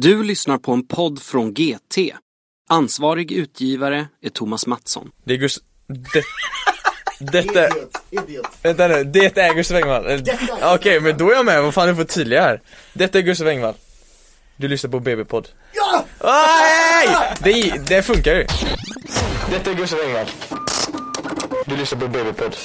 Du lyssnar på en podd från GT. Ansvarig utgivare är Thomas Mattsson. Det är Gus... Det... Detta... Vänta nu, det är Gustav Engvall. Okej, men då är jag med, vad fan är för tydliga här? Detta är Gustav Engvall. Du lyssnar på BB-podd. Ja! Nej! Det, det funkar ju. Detta är Gustav Engvall. Du lyssnar på BB-podd.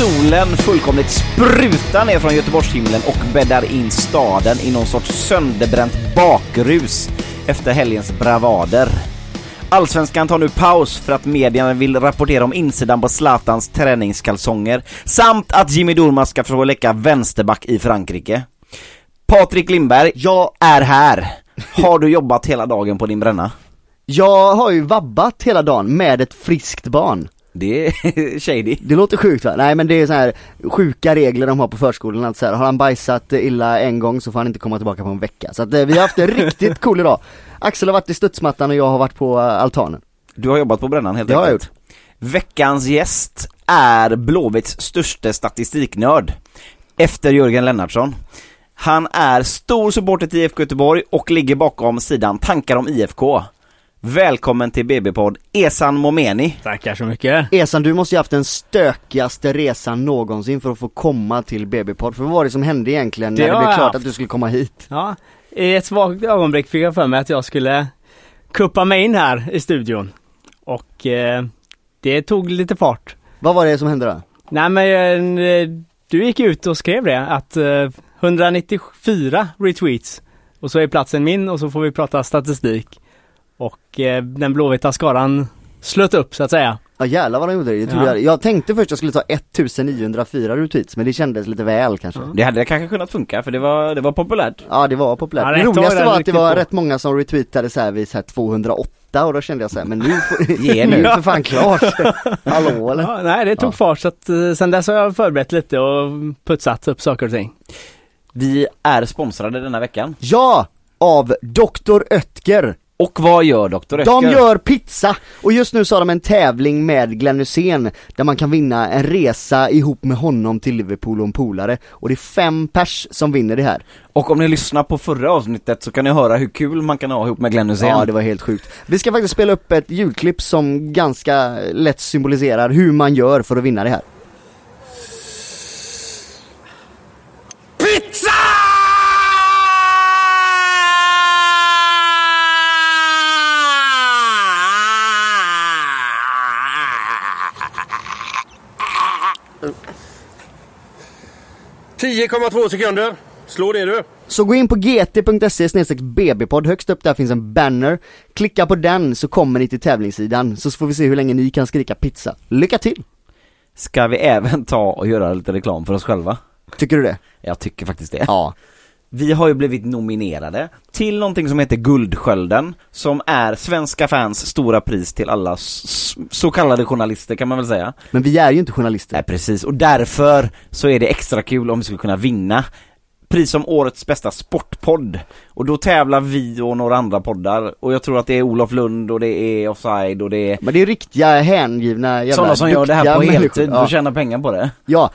Solen fullkomligt sprutar ner från Göteborgshimlen och bäddar in staden i någon sorts sönderbränt bakrus efter helgens bravader. Allsvenskan tar nu paus för att medierna vill rapportera om insidan på Zlatans träningskalsonger samt att Jimmy Durmaz ska få läcka vänsterback i Frankrike. Patrik Lindberg, jag är här. Har du jobbat hela dagen på din bränna? Jag har ju vabbat hela dagen med ett friskt barn det är shady. Det låter sjukt va? Nej men det är så här sjuka regler de har på förskolan att så här, har han bajsat illa en gång så får han inte komma tillbaka på en vecka Så att eh, vi har haft en riktigt cool idag Axel har varit i studsmattan och jag har varit på eh, altanen Du har jobbat på brännan helt Det har jag enkelt. Veckans gäst är Blåvitts största statistiknörd. Efter Jörgen Lennartsson. Han är stor supporter till IFK Göteborg och ligger bakom sidan Tankar om IFK. Välkommen till BB-podd, Esan Momeni. Tackar så mycket. Esan du måste ju haft den stökigaste resan någonsin för att få komma till BB-podd, för vad var det som hände egentligen Det när det har blev klart haft. att du skulle komma hit? Ja, i ett svagt ögonblick fick jag för mig att jag skulle kuppa mig in här i studion. Och eh, det tog lite fart. Vad var det som hände då? Nej men eh, du gick ut och skrev det att eh, 194 retweets och så är platsen min och så får vi prata statistik. Och eh, den blåvita skaran slöt upp så att säga. Ja jävlar vad de gjorde det, jag, Ja. jag, jag tänkte först jag skulle ta 1904 retweets men det kändes lite väl kanske Det hade kanske kunnat funka för det var, det var populärt. Ja det var populärt. Ja, det rätt roligaste var det att det var på. rätt många som retweetade så här vid så här 208 och då kände jag så här, men nu, får, Ge nu är det för fan klart. Hallå eller? Ja, nej det tog Ja. fart så att eh, sen dess har jag förberett lite och putsat upp saker och ting. Vi är sponsrade denna veckan. Ja! Av Dr. Oetker. Och vad gör Dr. Oetker? De gör pizza! Och just nu så har de en tävling med Glenn Hysén där man kan vinna en resa ihop med honom till Liverpool och en polare. Och det är fem pers som vinner det här. Och om ni lyssnar på förra avsnittet så kan ni höra hur kul man kan ha ihop med Glenn Hysén. Ja, det var helt sjukt. Vi ska faktiskt spela upp ett ljudklipp som ganska lätt symboliserar hur man gör för att vinna det här. Sekunder. Slå det du. Så gå in på gt.se bbpodd, högst upp där finns en banner. Klicka på den så kommer ni till tävlingssidan, så får vi se hur länge ni kan skrika pizza. Lycka till! Ska vi även ta och göra lite reklam för oss själva? Tycker du det? Jag tycker faktiskt det. Ja. Vi har ju blivit nominerade till någonting som heter Guldskölden, som är svenska fans stora pris till alla så kallade journalister kan man väl säga. Men vi är ju inte journalister. Nej precis, och därför så är det extra kul om vi skulle kunna vinna pris som årets bästa sportpodd. Och då tävlar vi och några andra poddar, och jag tror att det är Olof Lund och det är Offside och det är Men det är riktiga hängivna jävla sådana som gör det här på människor. heltid Ja. och tjänar pengar på det. ja,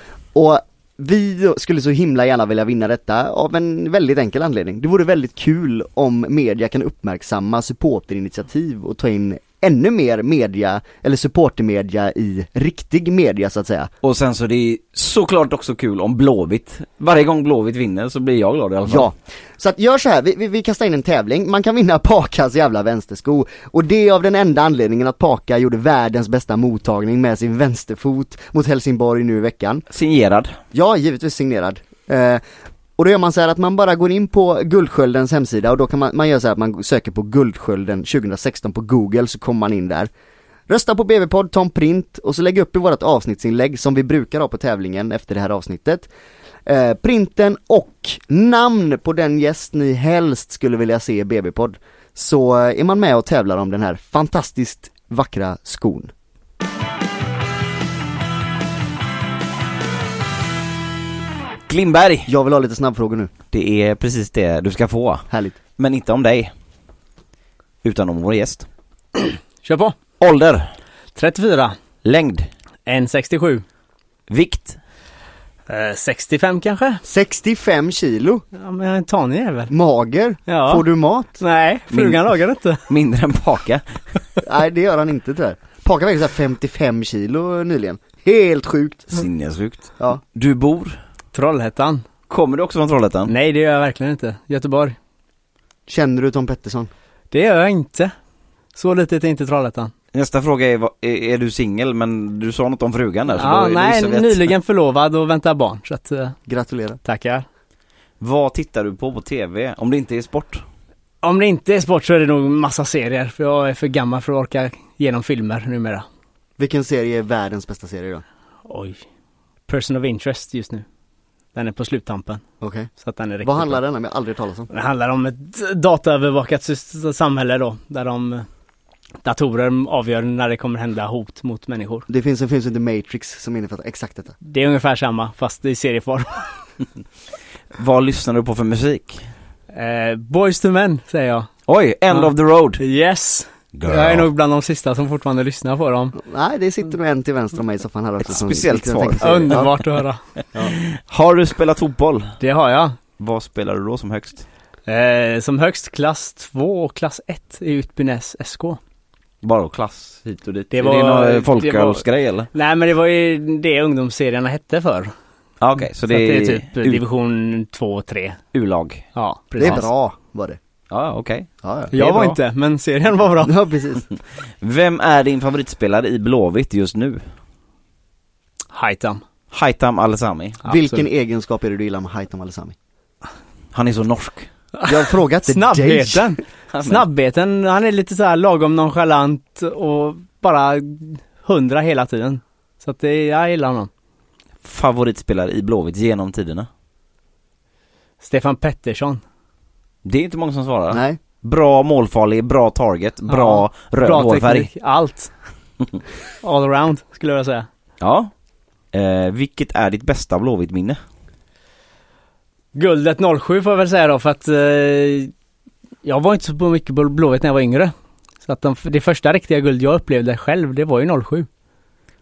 vi skulle så himla gärna vilja vinna detta av en väldigt enkel anledning. Det vore väldigt kul om media kan uppmärksamma supporterinitiativ och ta in ännu mer media, eller supportermedia i riktig media så att säga. Och sen så det är såklart också kul om Blåvitt, varje gång Blåvitt vinner så blir jag glad i alla fall. Ja, så att gör så här, vi, vi, vi kastar in en tävling, man kan vinna Pakas jävla vänstersko och det är av den enda anledningen att Paka gjorde världens bästa mottagning med sin vänsterfot mot Helsingborg nu i veckan. Signerad. Ja, givetvis signerad. Eh, och då gör man så här att man bara går in på Guldsköldens hemsida och då kan man, man gör så här att man söker på Guldskölden 2016 på google så kommer man in där. Rösta på BB-podd, ta en print och så lägg upp i vårt avsnittsinlägg som vi brukar ha på tävlingen efter det här avsnittet. Eh, printen och namn på den gäst ni helst skulle vilja se i BB-podd. Så eh, är man med och tävlar om den här fantastiskt vackra skon. Lindberg! Jag vill ha lite snabbfrågor nu. Det är precis det du ska få. Härligt. Men inte om dig. Utan om vår gäst. Kör på! Ålder, 34. längd, 1,67. vikt, Eh, 65 kanske? 65 kilo. Ja men jag är en tanig jävel. Mager. Ja. Får du mat? Nej, frugan Min- lagar inte. mindre än Paka. Nej det gör han inte tyvärr. Paka väger så här 55 kilo nyligen. Helt sjukt. Sinnessjukt. Ja. Du bor? Trollhättan. Kommer du också från Trollhättan? Nej det gör jag verkligen inte. Göteborg. Känner du Tom Pettersson? Det gör jag inte. Så litet är inte Trollhättan. Nästa fråga är, är, är du singel? Men du sa något om frugan där så Ja, då, nej, då nyligen förlovad och väntar barn. Så att, eh, Gratulerar. tackar. Vad tittar du på på TV? Om det inte är sport? Om det inte är sport så är det nog massa serier. För jag är för gammal för att orka genom filmer numera. Vilken serie är världens bästa serie då? Oj. Person of interest just nu. Den är på sluttampen. Okej. Så att den är riktigt Vad handlar bra. den om? Jag har aldrig talat om. Det handlar om ett dataövervakat samhälle då. Där de eh, datorer avgör när det kommer hända hot mot människor. Det finns en film som heter Matrix som innefattar exakt detta. Det är ungefär samma fast i serieform. Vad lyssnar du på för musik? Eh, Boys to Men säger jag. Oj, End Ja. of the Road! Yes! Jag är nog bland de sista som fortfarande lyssnar på dem. Nej, det sitter nog en till vänster om mig i soffan här också. Ett som speciellt svar. Underbart att höra. Har du spelat fotboll? Det har jag. Vad spelar du då som högst? Eh, som högst klass 2 och klass 1 i Utbynäs SK. Bara klass hit och dit? Det är var- det någon det folkölsgrej eller? Nej men det var ju det ungdomsserierna hette för. Ah, Okej, så, Så det är, det är typ U- division 2 och 3. U-lag? Ja, Det precis. är bra, var det. Ja, okej. Ja, ja. Jag var bra. inte, men serien var bra. Ja, precis. Vem är din favoritspelare i Blåvitt just nu? Haitam. Haitam Alesami. Vilken egenskap är det du gillar med Haitam Alesami? Han är så norsk. Jag har frågat dig. Snabbheten. Snabbheten, han är lite så här lagom nonchalant och bara hundra hela tiden. Så att det, jag gillar honom. Favoritspelare i Blåvitt genom tiderna? Stefan Pettersson. Det är inte många som svarar. Nej. Bra målfarlig, bra target, bra röd Bra hårfärg. teknik, allt. All around skulle jag säga. Ja. Eh, vilket är ditt bästa Blåvitt-minne? Guldet 07 får jag väl säga då för att eh, jag var inte så på mycket på Blåvitt när jag var yngre. Så att de, det första riktiga guld jag upplevde själv, det var ju 07.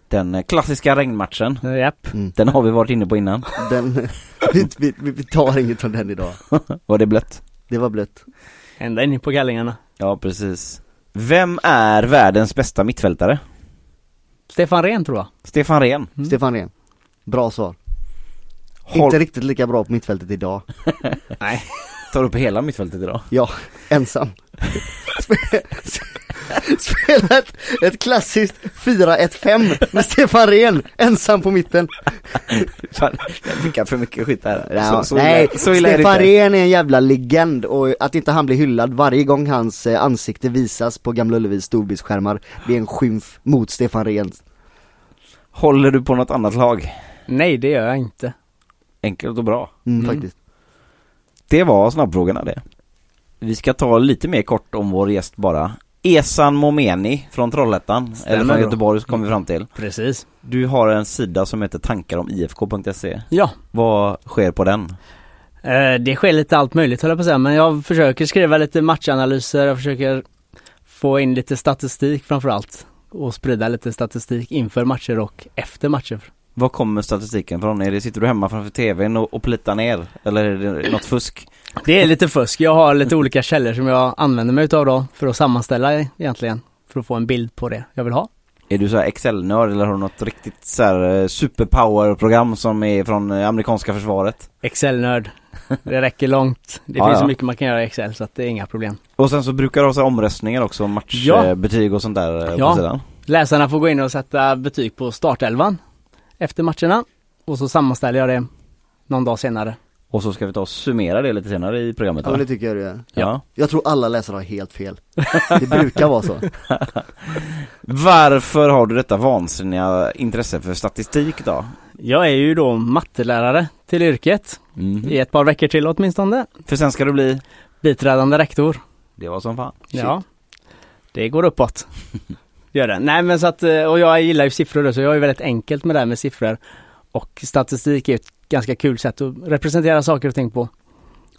Den eh, klassiska regnmatchen. Eh, Japp. Mm. Den har vi varit inne på innan. Den, vi, vi, vi tar inget från den idag. Var det blött? Det var blött. Ända in på kallingarna. Ja, precis. Vem är världens bästa mittfältare? Stefan Rehn tror jag. Stefan Rehn. Mm. Stefan Rehn. Bra svar. Håll, Inte riktigt lika bra på mittfältet idag. Nej. Tar upp hela mittfältet idag. Ja, ensam. Spela ett, ett klassiskt 4-1-5 med Stefan Rehn, ensam på mitten. Fan, jag fick för mycket skit här. Ja, Så- så nej, illa- så illa Stefan. Rehn är en jävla legend och att inte han blir hyllad varje gång hans eh, ansikte visas på Gamla Ullevis storbildsskärmar, det är en skymf mot Stefan Rehn. Håller du på något annat lag? Nej, det gör jag inte. Enkelt och bra. Mm, Mm. faktiskt. Det var snabbfrågorna det. Vi ska ta lite mer kort om vår gäst bara. Esan Momeni från Trollhättan, Stämmer eller från. Göteborg så kommer vi fram till. Precis. Du har en sida som heter tankaromifk.se. Ja. Vad sker på den? Eh, det sker lite allt möjligt höll jag på att säga, men jag försöker skriva lite matchanalyser, jag försöker få in lite statistik framförallt. Och sprida lite statistik inför matcher och efter matcher. Vad kommer statistiken från? Är det, sitter du hemma framför tvn och, och plitar ner? Eller är det något fusk? Det är lite fusk, jag har lite olika källor som jag använder mig utav då för att sammanställa egentligen. För att få en bild på det jag vill ha. Är du så här Excel-nörd eller har du något riktigt så här eh, superpower-program som är från eh, amerikanska försvaret? Excel-nörd. Det räcker långt. Det Ja, finns ja. så mycket man kan göra i Excel så att det är inga problem. Och sen så brukar du ha så här omröstningar också, Ja. matchbetyg och sånt där eh, Ja. på sidan. Läsarna får gå in och sätta betyg på startelvan efter matcherna. Och så sammanställer jag det någon dag senare. Och så ska vi ta och summera det lite senare i programmet Ja men det tycker jag du är. Ja. Jag tror alla läsare har helt fel. Det brukar vara så. Varför har du detta vansinniga intresse för statistik då? Jag är ju då mattelärare till yrket. Mhm. I ett par veckor till åtminstone. För sen ska du bli, Biträdande rektor. det var som fan. Ja. Det går uppåt. Gör det. Nej men så att, eh, och jag gillar ju siffror då, så jag är väldigt enkelt med det här med siffror. Och statistik är ett ganska kul sätt att representera saker och ting på.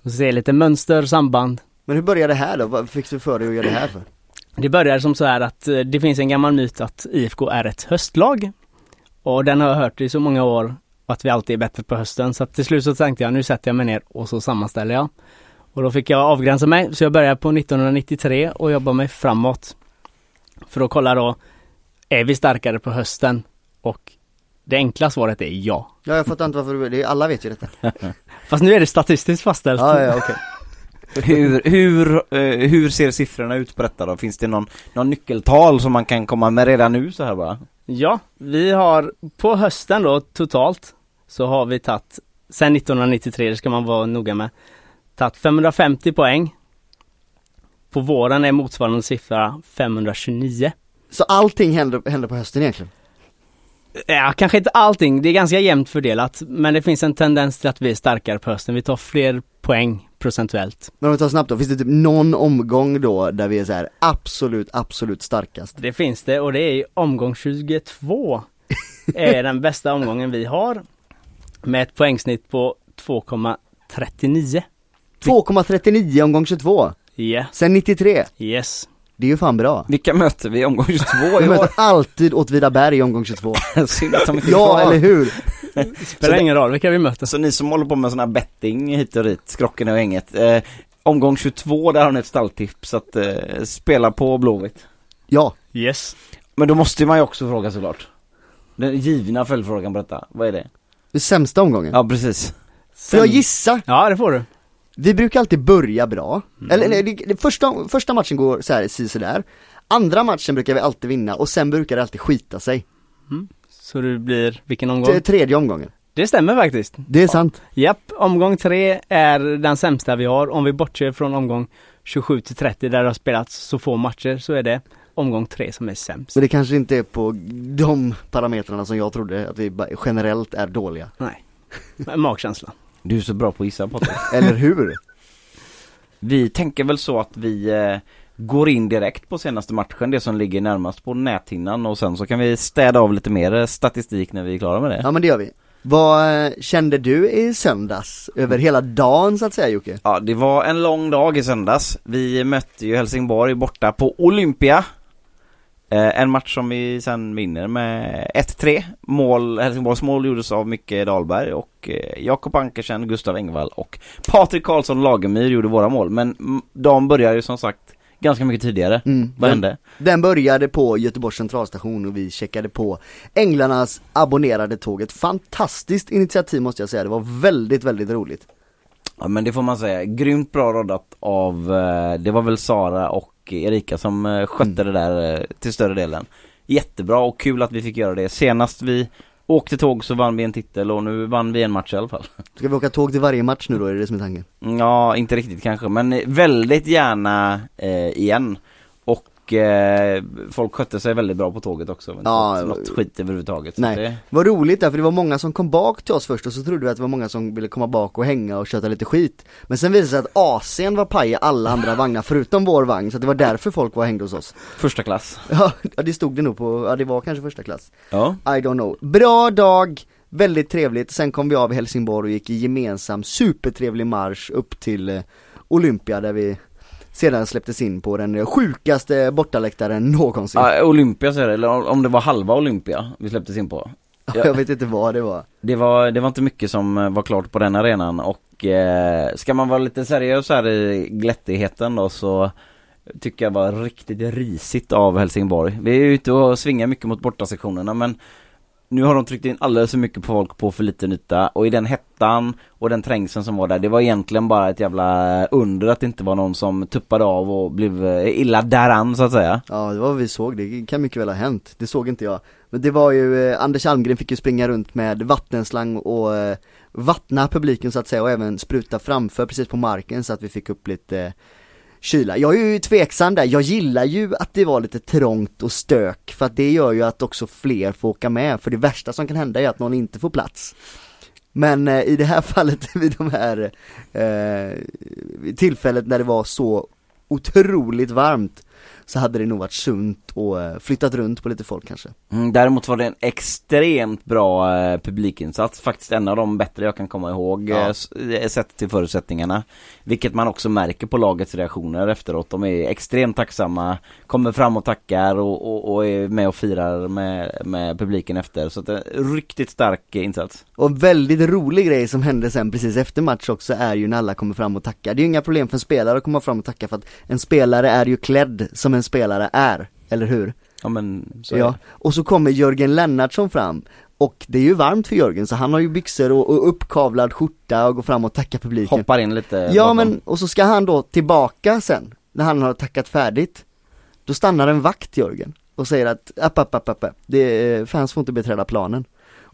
Och se lite mönster, samband. Men hur började det här då? Vad fick du för dig att göra det här för? Det börjar som så här att eh, det finns en gammal myt att IFK är ett höstlag. Och den har jag hört i så många år att vi alltid är bättre på hösten. Så till slut så tänkte jag nu sätter jag mig ner och så sammanställer jag. Och då fick jag avgränsa mig så jag började på 1993 och jobbar mig framåt. För att kolla då, är vi starkare på hösten? Och det enkla svaret är ja. Ja jag fattar inte varför du, det, alla vet ju detta. Fast nu är det statistiskt fastställt. Ja, ja okej. Hur, hur, eh, hur ser siffrorna ut på detta då? Finns det någon, någon nyckeltal som man kan komma med redan nu så här bara? Ja, vi har på hösten då totalt så har vi tagit sen 1993, det ska man vara noga med, tagit 550 poäng. På våren är motsvarande siffra 529. Så allting händer, händer på hösten egentligen? Ja, kanske inte allting, det är ganska jämnt fördelat, men det finns en tendens till att vi är starkare på hösten. Vi tar fler poäng procentuellt. Men om vi tar snabbt då, finns det typ någon omgång då där vi är så här absolut, absolut starkast? Det finns det och det är omgång 22. är den bästa omgången vi har. Med ett poängsnitt på 2,39. 2,39 omgång 22, Ja, sen 93. yes. Det är ju fan bra. Vilka möter vi i omgång 22 Vi i möter år? alltid Åtvidaberg i omgång 22. Synd att de inte Ja, kvar. eller hur? Spelar ingen roll vilka vi möter. Så ni som håller på med sån här betting hit och dit, Skrockorna och gänget. Eh, omgång 22, där har ni ett stalltips att eh, spela på Blåvitt. Ja, Yes. Men då måste man ju också fråga såklart. Den givna följdfrågan på detta, vad är det? det sämsta omgången. Ja precis. Får jag gissa? Ja, det får du. Vi brukar alltid börja bra. Eller nej, det, det, första, första matchen går så här, si sådär. Andra matchen brukar vi alltid vinna och sen brukar det alltid skita sig. Så det blir vilken omgång? T- tredje omgången. Det stämmer faktiskt. Det är sant. Japp, omgång tre är den sämsta vi har. Om vi bortser från omgång 27 till 30 där det har spelats så få matcher så är det omgång tre som är sämst. Så det kanske inte är på de parametrarna som jag trodde, att vi generellt är dåliga. Nej. Magkänsla. Du är så bra på att gissa Patrik. Eller hur? Vi tänker väl så att vi eh, går in direkt på senaste matchen, det som ligger närmast på näthinnan och sen så kan vi städa av lite mer eh, statistik när vi är klara med det. Ja men det gör vi. Vad eh, kände du i söndags? Över hela dagen så att säga Jocke? Ja, det var en lång dag i söndags. Vi mötte ju Helsingborg borta på Olympia. Eh, en match som vi sen vinner med 1-3. Mål, Helsingborgs mål gjordes av Micke Dahlberg och eh, Jakob Ankersen, Gustav Engvall och Patrik Karlsson Lagemyr gjorde våra mål. Men de började ju som sagt ganska mycket tidigare. Mm. Vad hände? Den började på Göteborgs centralstation och vi checkade på Änglarnas abonnerade tåg. Ett fantastiskt initiativ måste jag säga, det var väldigt, väldigt roligt. Ja men det får man säga, grymt bra roddat av, eh, det var väl Sara och Erika som eh, skötte Mm. det där eh, till större delen. Jättebra och kul att vi fick göra det. Senast vi åkte tåg så vann vi en titel och nu vann vi en match i alla fall. Ska vi åka tåg till varje match nu då, är det det som är tanken? Ja, inte riktigt kanske, men väldigt gärna eh, igen. Och eh, folk skötte sig väldigt bra på tåget också. Men Ja, något skit överhuvudtaget. Nej. Det, var roligt där, för det var många som kom bak till oss först och så trodde vi att det var många som ville komma bak och hänga och köta lite skit. Men sen visade det sig att AC'n var paj i alla andra vagnar förutom vår vagn, så det var därför folk var hängde hos oss. första klass. Ja, ja, det stod det nog på, ja det var kanske första klass. Ja. I don't know. Bra dag, väldigt trevligt. Sen kom vi av i Helsingborg och gick i gemensam supertrevlig marsch upp till eh, Olympia där vi sedan släpptes in på den sjukaste bortaläktaren någonsin. Ja, Olympia är det, eller om det var halva Olympia vi släpptes in på. ja. Jag vet inte vad det var. Det var, det var inte mycket som eh, var klart på den arenan och eh, ska man vara lite seriös här i glättigheten då så tycker jag var riktigt risigt av Helsingborg. Vi är ute och svingar mycket mot bortasektionerna men nu har de tryckt in alldeles för mycket folk på för liten yta och i den hettan och den trängseln som var där, det var egentligen bara ett jävla under att det inte var någon som tuppade av och blev eh, illa däran så att säga. Ja det var vad vi såg, det kan mycket väl ha hänt, det såg inte jag. Men det var ju, eh, Anders Almgren fick ju springa runt med vattenslang och eh, vattna publiken så att säga och även spruta framför precis på marken så att vi fick upp lite eh, kyla. Jag är ju tveksam där, jag gillar ju att det var lite trångt och stök för att det gör ju att också fler får åka med för det värsta som kan hända är att någon inte får plats. Men eh, i det här fallet vid de här eh, tillfället när det var så otroligt varmt så hade det nog varit sunt och eh, flyttat runt på lite folk kanske. Mm, däremot var det en extremt bra eh, publikinsats, faktiskt en av de bättre jag kan komma ihåg Ja. eh, sett till förutsättningarna. Vilket man också märker på lagets reaktioner efteråt, de är extremt tacksamma, kommer fram och tackar och, och, och är med och firar med, med publiken efter. Så att det är en riktigt stark insats. Och en väldigt rolig grej som hände sen precis efter match också är ju när alla kommer fram och tackar. Det är ju inga problem för en spelare att komma fram och tacka för att en spelare är ju klädd som en spelare är, eller hur? Ja men så Ja, och så kommer Jörgen Lennartsson fram och det är ju varmt för Jörgen så han har ju byxor och, och uppkavlad skjorta och går fram och tackar publiken. Hoppar in lite Ja bakom. men, och så ska han då tillbaka sen, när han har tackat färdigt. Då stannar en vakt Jörgen och säger att, app, app, app, app, det fans får inte beträda planen.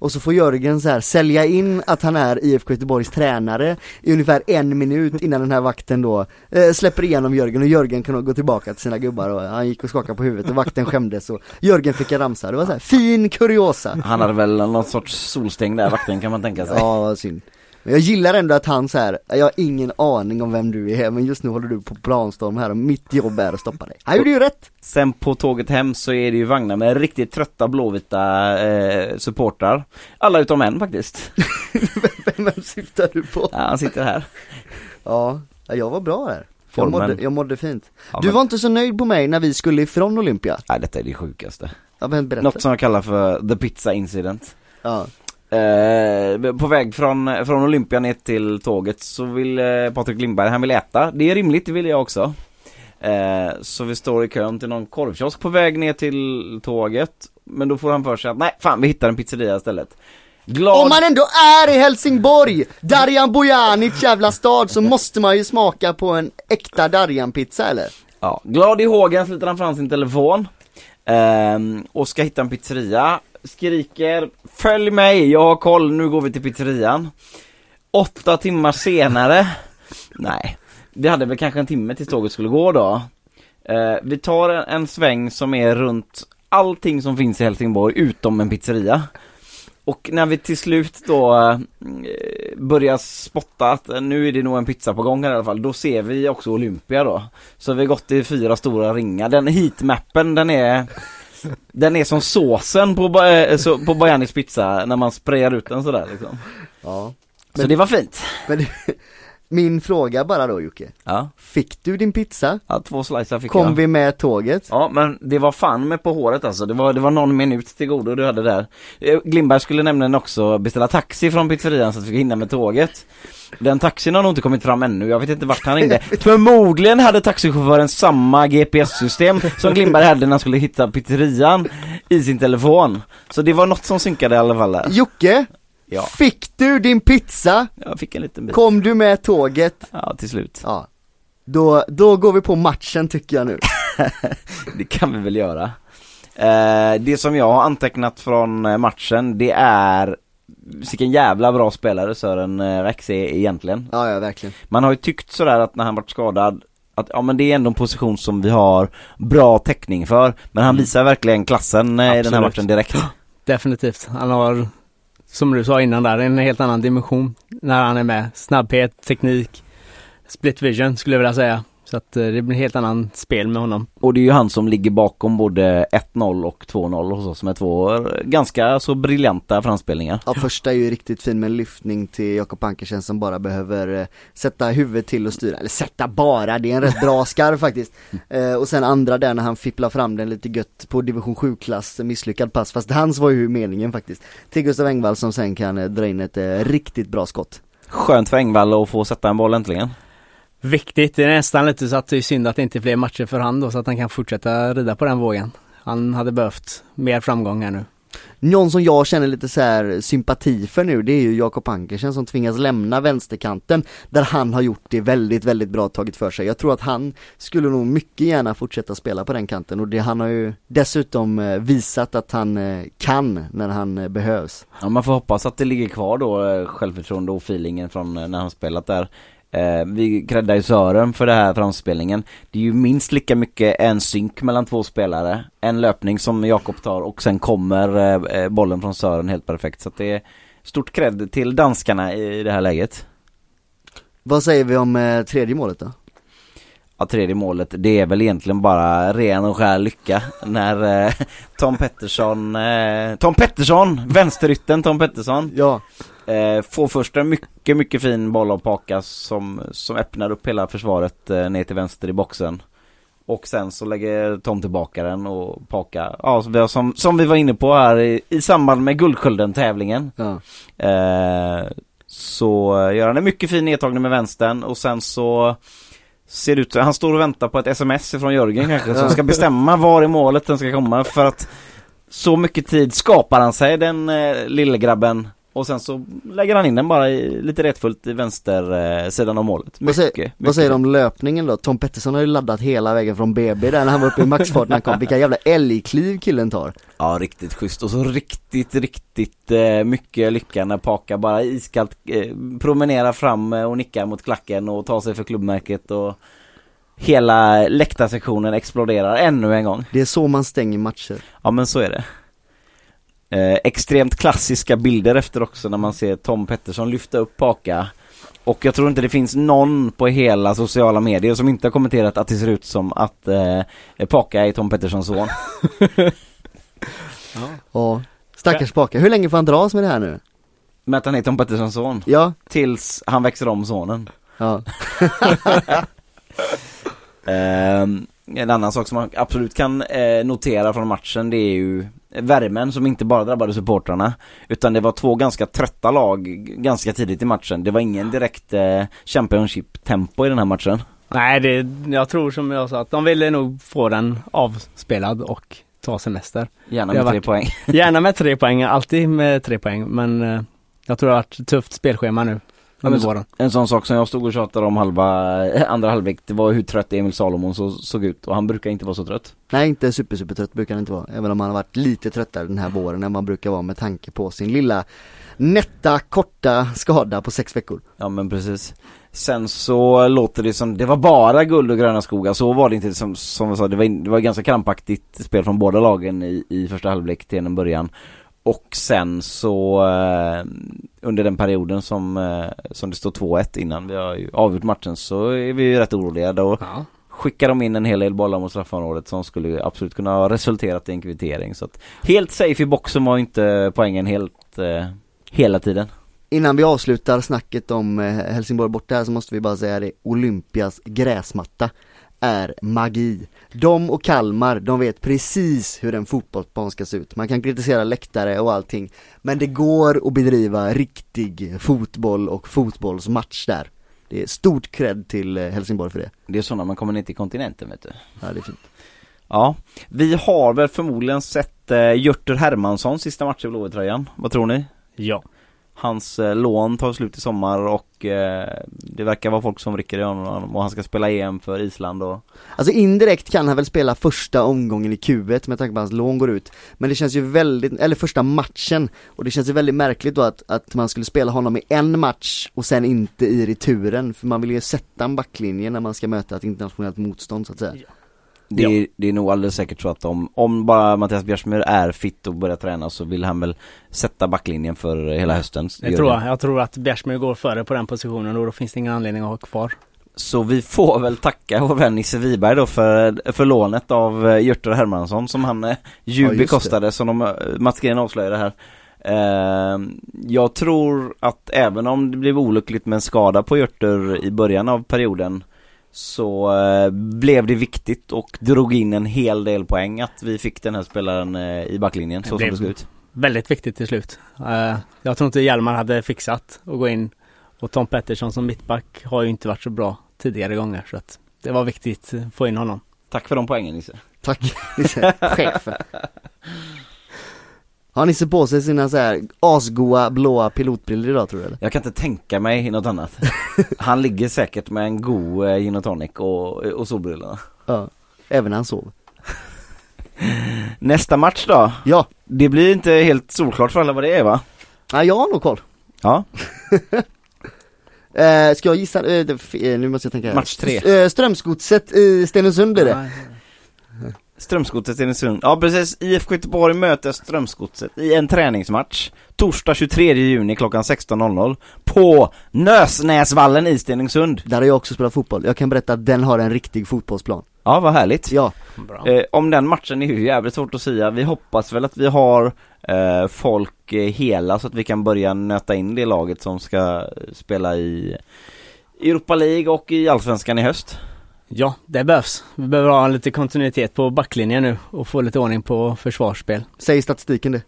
Och så får Jörgen så här sälja in att han är IFK Göteborgs tränare i ungefär en minut innan den här vakten då eh, släpper igenom Jörgen och Jörgen kan gå tillbaka till sina gubbar och han gick och skakade på huvudet och vakten skämdes och Jörgen fick en ramsa. Det var så här fin kuriosa. Han hade väl någon sorts solstäng där vakten kan man tänka sig. Ja, synd. Men jag gillar ändå att han så här, jag har ingen aning om vem du är men just nu håller du på planstorm här och mitt jobb är att stoppa dig. Han gjorde ju rätt! Sen på tåget hem så är det ju vagnar med riktigt trötta blåvita eh, supportrar. Alla utom en faktiskt. vem syftar du på? Ja, han sitter här. Ja, ja, jag var bra där. Jag mådde, jag mådde fint. Ja, du men- var inte så nöjd på mig när vi skulle ifrån Olympia. Nej, detta är det sjukaste. Ja. Något som jag kallar för the pizza incident. Ja. Eh, på väg från, från Olympia ner till tåget så vill eh, Patrik Lindberg, han vill äta. Det är rimligt, det vill jag också. Eh, så vi står i kön till någon korvkiosk på väg ner till tåget. Men då får han för sig att nej, fan vi hittar en pizzeria istället. Glad... Om man ändå är i Helsingborg, Darjan Bojanic jävla stad, så måste man ju smaka på en äkta Darjan-pizza eller? Ja, glad i hågen sliter han fram sin telefon ehm, och ska hitta en pizzeria. Skriker Följ mig, jag har koll, nu går vi till pizzerian. Åtta timmar senare, nej, vi hade väl kanske en timme tills tåget skulle gå då. Eh, vi tar en, en sväng som är runt allting som finns i Helsingborg utom en pizzeria. Och när vi till slut då eh, börjar spotta att eh, nu är det nog en pizza på gång här i alla fall, då ser vi också Olympia då. Så vi har gått i fyra stora ringar. Den heatmappen den är den är som såsen på, eh, så- på Bojanics pizza när man sprayar ut den sådär liksom. Ja. Så det var fint. Men min fråga bara då Jocke, Ja, fick du din pizza? ja två slicer fick Kom jag. vi med tåget? Ja men det var fan med på håret alltså, det var, det var någon minut till godo du hade där Eh, Glimberg skulle nämligen också beställa taxi från pizzerian så att vi fick hinna med tåget Den taxin har nog inte kommit fram ännu, jag vet inte vart han ringde Förmodligen hade taxichauffören samma GPS-system som Glimberg hade när han skulle hitta pizzerian i sin telefon Så det var något som synkade i alla fall där Jocke, Ja, fick du din pizza? jag fick en liten bit Kom du med tåget? Ja, till slut Ja. Då, då går vi på matchen tycker jag nu. Det kan vi väl göra. Eh, det som jag har antecknat från eh, matchen, det är vilken jävla bra spelare Sören eh, Rex är egentligen. Ja, ja verkligen. Man har ju tyckt sådär att när han varit skadad att ja men det är ändå en position som vi har bra täckning för. Men han visar verkligen klassen eh, i den här Absolut. matchen direkt. Definitivt. Han har, som du sa innan där, en helt annan dimension när han är med. Snabbhet, teknik, split vision skulle jag vilja säga. Så att eh, det blir en helt annan spel med honom. Och det är ju han som ligger bakom både 1-0 och 2-0 hos oss med två eh, ganska så briljanta framspelningar. Ja, första är ju riktigt fin med lyftning till Jakob Ankersen som bara behöver eh, sätta huvudet till och styra, eller sätta bara, det är en rätt bra skarv faktiskt. Eh, och sen andra där när han fipplar fram den lite gött på division 7-klass, misslyckad pass, fast hans var ju meningen faktiskt. Till Gustav Engvall som sen kan dra in ett eh, riktigt bra skott. Skönt för Engvall att få sätta en boll äntligen. Viktigt, det är nästan lite så att det är synd att det inte är fler matcher för han då så att han kan fortsätta rida på den vågen. Han hade behövt mer framgång här nu. Någon som jag känner lite så här sympati för nu det är ju Jakob Ankersen som tvingas lämna vänsterkanten där han har gjort det väldigt, väldigt bra tagit för sig. Jag tror att han skulle nog mycket gärna fortsätta spela på den kanten och det, han har ju dessutom eh, visat att han eh, kan när han eh, behövs. Ja man får hoppas att det ligger kvar då självförtroende och feelingen från när han spelat där. Eh, vi creddar ju Sören för det här framspelningen. Det är ju minst lika mycket en synk mellan två spelare. En löpning som Jakob tar och sen kommer eh, eh, bollen från Sören helt perfekt. Så att det är stort cred till danskarna i det här läget. Vad säger vi om eh, tredje målet då? Ja, tredje målet, det är väl egentligen bara ren och skär lycka när eh, Tom Pettersson, eh, Tom Pettersson, vänsterytten Tom Pettersson Ja, eh, får först en mycket, mycket fin boll av Paka som, som öppnar upp hela försvaret eh, ner till vänster i boxen. Och sen så lägger Tom tillbaka den och Paka, ja som, vi har- som, som vi var inne på här i, i samband med Guldskölden tävlingen ja. Eh, så gör han en mycket fin nedtagning med vänstern och sen så ser det ut, han står och väntar på ett sms från Jörgen kanske som ska bestämma var i målet den ska komma för att så mycket tid skapar han sig den eh, lille grabben och sen så lägger han in den bara i, lite rättfullt i vänster eh, sidan av målet. Vad säger, vad säger du om löpningen då? Tom Pettersson har ju laddat hela vägen från BB där när han var uppe i maxfart när han kom. Vilka jävla älgkliv killen tar. Ja, riktigt schysst och så riktigt, riktigt eh, mycket lycka när Paka bara iskallt eh, promenerar fram eh, och nickar mot klacken och tar sig för klubbmärket och hela läktarsektionen exploderar ännu en gång. Det är så man stänger matcher. Ja, men så är det. Eh, extremt klassiska bilder efter också när man ser Tom Pettersson lyfta upp Paka. Och jag tror inte det finns någon på hela sociala medier som inte har kommenterat att det ser ut som att eh, Paka är Tom Petterssons son. Ja. Stackars Paka. Hur länge får han dras med det här nu? Med att han är Tom Petterssons son. Ja, Tills han växer om sonen. ja. Ehm, en annan sak som man absolut kan eh, notera från matchen det är ju värmen som inte bara drabbade supportrarna utan det var två ganska trötta lag ganska tidigt i matchen. Det var ingen direkt eh, Championship-tempo i den här matchen. Nej, det, jag tror som jag sa att de ville nog få den avspelad och ta semester. Gärna med tre varit- poäng. Gärna med tre poäng, alltid med tre poäng, men eh, jag tror det har varit tufft spelschema nu under våren. En sån sak som jag stod och tjatade om halva, eh, andra halvlek, det var hur trött Emil Salomon så, såg ut och han brukar inte vara så trött. Nej inte super super trött brukar han inte vara. Även om han har varit lite tröttare den här våren än man brukar vara med tanke på sin lilla nätta korta skada på sex veckor. Ja men precis. Sen så låter det som, det var bara guld och gröna skogar, så var det inte som, som jag sa, det var, det var ganska krampaktigt spel från båda lagen i, i första halvlek till en början. Och sen så eh, under den perioden som, eh, som det står 2-1 innan vi har avgjort matchen så är vi ju rätt oroliga då Ja. skickar de in en hel del bollar mot straffområdet som skulle absolut kunna ha resulterat i en kvittering så att helt safe i boxen var inte poängen helt eh, hela tiden. Innan vi avslutar snacket om eh, Helsingborg borta här så måste vi bara säga det, Olympias gräsmatta är magi. De och Kalmar, de vet precis hur en fotbollsplan ska se ut. Man kan kritisera läktare och allting, men det går att bedriva riktig fotboll och fotbollsmatch där. Det är stort cred till eh, Helsingborg för det. Det är så när man kommer ner till kontinenten vet du. Ja, det är fint. Ja, vi har väl förmodligen sett eh, Jörter Hermansson sista match i Blåvittröjan. Vad tror ni? Ja. Hans eh, lån tar slut i sommar och eh, det verkar vara folk som rycker i honom och han ska spela EM för Island och Alltså indirekt kan han väl spela första omgången i Q1 med tanke på att hans lån går ut. Men det känns ju väldigt, eller första matchen. Och det känns ju väldigt märkligt då att, att man skulle spela honom i en match och sen inte i returen. För man vill ju sätta en backlinje när man ska möta ett internationellt motstånd så att säga det, är, det är nog alldeles säkert så att om, om bara Mattias Bjärsmyr är fit och börjar träna så vill han väl sätta backlinjen för hela hösten. Det tror jag. Jag tror att Bjärsmyr går före på den positionen och då finns det ingen anledning att ha kvar. Så vi får väl tacka vår vän Nisse Wiberg då för, för lånet av eh, Hjörter Hermansson som han eh, ju Ja, bekostade som de, eh, Mats Green avslöjade här. Eh, jag tror att även om det blev olyckligt med en skada på Hjörter i början av perioden så eh, blev det viktigt och drog in en hel del poäng att vi fick den här spelaren eh, i backlinjen så som blev- det såg ut. Väldigt viktigt till slut. Eh, jag tror inte Hjalmar hade fixat att gå in och Tom Pettersson som mittback har ju inte varit så bra tidigare gånger så att det var viktigt att få in honom. Tack för de poängen Nisse. Tack Nisse, chefen Har Nisse på sig sina så här asgoa blåa pilotbrillor idag tror du eller? Jag kan inte tänka mig något annat. Han ligger säkert med en god eh, gin och tonic och, och solbrillorna. Ja, även när han sov Nästa match då? Ja, Det blir inte helt solklart för alla vad det är va? ja jag har nog koll Ja, eh, Ska jag gissa? Eh, det, f- eh, nu måste jag tänka här. Match tre. S- eh, Strömsgodset i Stenungsund blir det Strömsgodset Stenungsund. Ja precis, IFK Göteborg möter Strömsgodset i en träningsmatch. Torsdag 23 juni klockan 16.00 på Nösnäsvallen i Stenungsund. Där har jag också spelat fotboll. Jag kan berätta att den har en riktig fotbollsplan. Ja, vad härligt. Ja, Bra. Eh, om den matchen är ju jävligt svårt att säga. Vi hoppas väl att vi har eh, folk eh, hela så att vi kan börja nöta in det laget som ska spela i Europa League och i Allsvenskan i höst. Ja, det behövs. Vi behöver ha lite kontinuitet på backlinjen nu och få lite ordning på försvarsspel. säger statistiken det.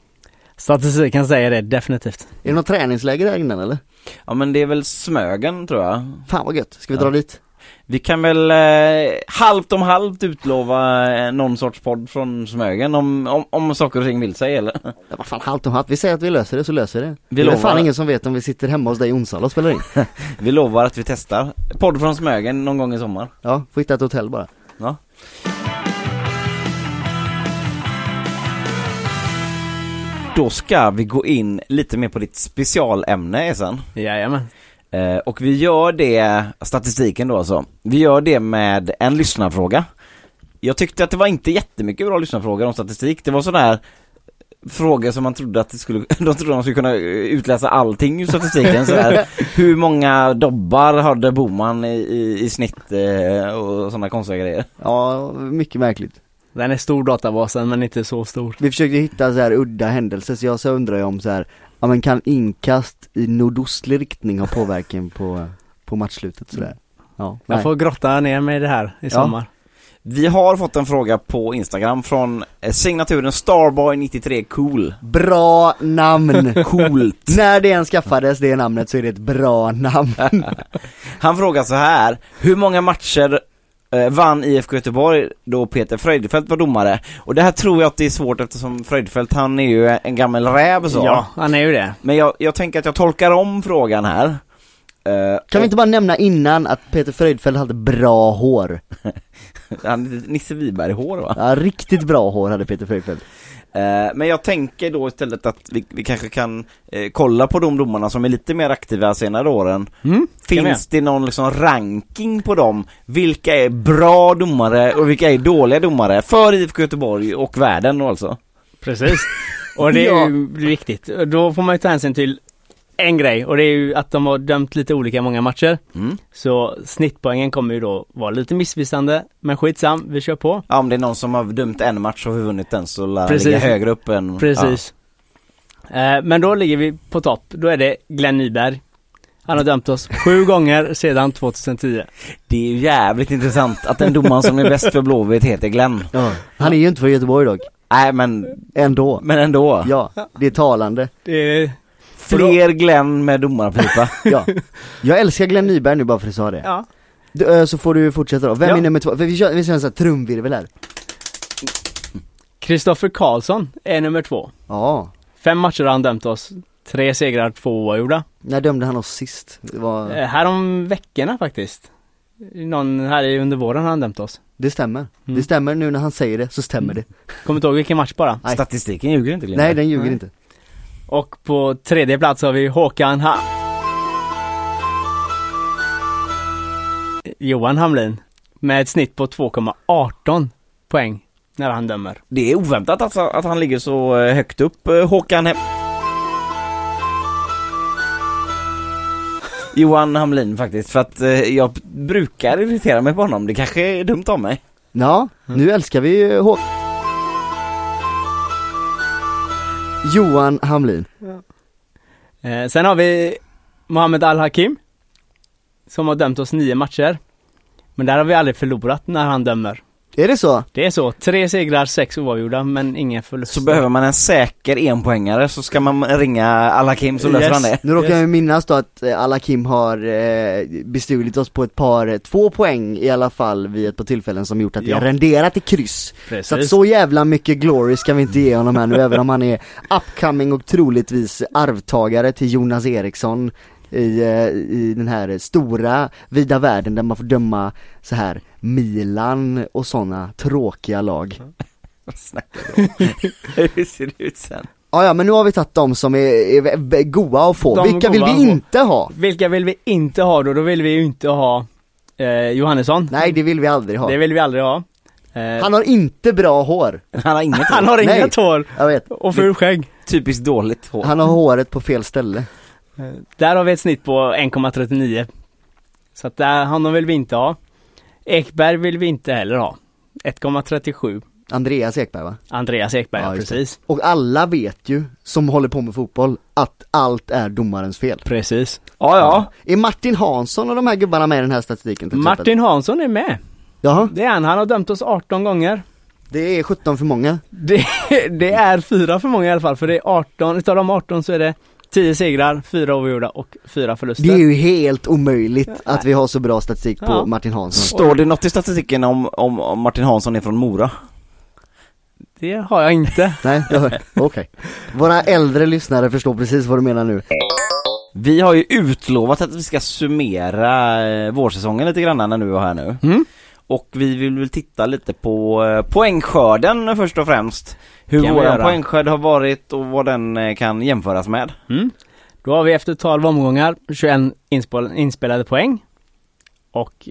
Statistiken säger det definitivt. Är det något träningsläger där innan eller? Ja men det är väl Smögen tror jag. Fan vad gött, ska vi Ja. dra dit? Vi kan väl eh, halvt om halvt utlova eh, någon sorts podd från Smögen om, om, om saker och ting vill sig eller? Ja, vad fan, halvt om halvt. Vi säger att vi löser det så löser det. Vi det är lovar. fan ingen som vet om vi sitter hemma hos dig i Onsala och spelar in. Vi lovar att vi testar. Podd från Smögen någon gång i sommar. Ja, får hitta ett hotell bara. Ja. Då ska vi gå in lite mer på ditt specialämne Esan. Jajamän. Eh, och vi gör det, statistiken då alltså, vi gör det med en lyssnarfråga. Jag tyckte att det var inte jättemycket bra lyssnarfrågor om statistik. Det var sådär frågor som man trodde att det skulle, de trodde de skulle kunna eh, utläsa allting ur statistiken sådär. Hur många dobbar hade Boman i, i, i snitt eh, och sådana konstiga grejer. Ja, mycket märkligt. Den är stor databasen men inte så stor. Vi försökte hitta så här udda händelser så jag så undrar jag om så här, ja men kan inkast i nordostlig riktning ha påverkan på, på matchslutet sådär? Ja, Jag nej. får grotta ner mig i det här i Ja. sommar. Vi har fått en fråga på Instagram från eh, signaturen Starboy93 cool. Bra namn! Coolt. När det än skaffades det namnet så är det ett bra namn. Han frågar så här, hur många matcher eh, vann IFK Göteborg då Peter Fröjdefelt var domare? Och det här tror jag att det är svårt eftersom Fröjdefelt han är ju en gammal räv så. Ja, han är ju det. Men jag, jag tänker att jag tolkar om frågan här. Eh, Kan vi inte bara nämna innan att Peter Fröjdfält hade bra hår? Han är Nisse Wiberg-hår va? Ja, riktigt bra hår hade Peter Fröjdfält. Eh, men jag tänker då istället att vi, vi kanske kan eh, kolla på de domarna som är lite mer aktiva senare åren. Mm, Finns det någon liksom ranking på dem? Vilka är bra domare och vilka är dåliga domare för IFK Göteborg och världen då alltså? Precis. Och det är ju viktigt. Då får man ju ta hänsyn till en grej och det är ju att de har dömt lite olika många matcher. Mm. Så snittpoängen kommer ju då vara lite missvisande. Men skitsam, vi kör på. Ja, om det är någon som har dömt en match och har vunnit den så lär Precis. ligga högre upp än... Precis. Eh, men då ligger vi på topp. Då är det Glenn Nyberg. Han har dömt oss sju gånger sedan 2010. Ja. Det är ju jävligt intressant att den domaren som är bäst för Blåvitt heter Glenn. Ja. Han är ju inte från Göteborg dock. Nej men, Ändå. men ändå. Ja, det är talande. Det är, Fler Glenn med domarpipa. Ja. Jag älskar Glenn Nyberg nu bara för att du sa det. ja. Du, ö, så får du fortsätta då. Vem Ja. är nummer två? Vi kör, vi kör en sån här trumvirvel här. Kristoffer Karlsson är nummer två. Ja. Fem matcher har han dömt oss. Tre segrar, två oavgjorda. När dömde han oss sist? Det var, Eh, här om veckorna faktiskt. Någon här i under våren har han dömt oss. det stämmer. Mm. Det stämmer nu när han säger det, så stämmer det. Kommer inte ihåg vilken match bara. Nej. Statistiken ljuger inte Glenn. Nej, den ljuger Nej. inte. Och på tredje plats har vi Håkan ha Johan Hamlin. Med ett snitt på 2,18 poäng när han dömer. Det är oväntat alltså att han ligger så eh, högt upp, eh, Håkan Hem- Johan Hamlin faktiskt, för att eh, jag brukar irritera mig på honom. Det kanske är dumt av mig. Ja, nu älskar vi ju Johan Hamlin. Eh, sen har vi Mohammed Al-Hakim. Som har dömt oss nio matcher. Men där har vi aldrig förlorat när han dömer. Är det så? Det är så. Tre segrar, sex oavgjorda men ingen förlust. Så behöver man en säker enpoängare så ska man ringa Alakim så löser Yes. han det. Nu råkar Yes. jag ju minnas då att eh, alla Kim har eh, bestulit oss på ett par, eh, två poäng i alla fall vid ett par tillfällen som gjort att Ja. har renderat i kryss. Precis. Så att så jävla mycket glory ska vi inte ge honom här nu, även om han är upcoming och troligtvis arvtagare till Jonas Eriksson i, i den här stora vida världen där man får döma så här Milan och sådana tråkiga lag. Vad snackar du om? Hur ser det ut sen? Ja, ja men nu har vi tagit de som är, är goa att få. De Vilka vill vi inte ha? Vilka vill vi inte ha då? Då vill vi ju inte ha eh, Johannesson. Nej det vill vi aldrig ha. Det vill vi aldrig ha. Eh, Han har inte bra hår. Han har inget han hår. har Nej. inget hår Jag vet. och ful skägg. Typiskt dåligt hår. Han har håret på fel ställe. Eh, Där har vi ett snitt på 1,39. Så att där, honom vill vi inte ha. Ekberg vill vi inte heller ha. 1,37. Andreas Ekberg va? Andreas Ekberg, Ja, ja, precis. Och alla vet ju, som håller på med fotboll, att allt är domarens fel. Precis. Ja, ja. Är Martin Hansson och de här gubbarna med i den här statistiken till exempel? Martin Hansson är med. Jaha, Det är han. Han har dömt oss 18 gånger. det är 17 för många. Det, det är fyra för många i alla fall, för det är 18, utav de 18 så är det 10 segrar, fyra oavgjorda och fyra förluster. Det är ju helt omöjligt att vi har så bra statistik på Ja. Martin Hansson. Står det något i statistiken om, om, om Martin Hansson är från Mora? Det har jag inte. Nej, okej. Våra äldre lyssnare förstår precis vad du menar nu. Vi har ju utlovat att vi ska summera eh, vårsäsongen lite grann när du är här nu. Mm. Och vi vill väl titta lite på eh, poängskörden först och främst. Hur Kan göra. poängskörd har varit och vad den eh, kan jämföras med. Mm. Då har vi efter 12 omgångar 21 inspel- inspelade poäng. Och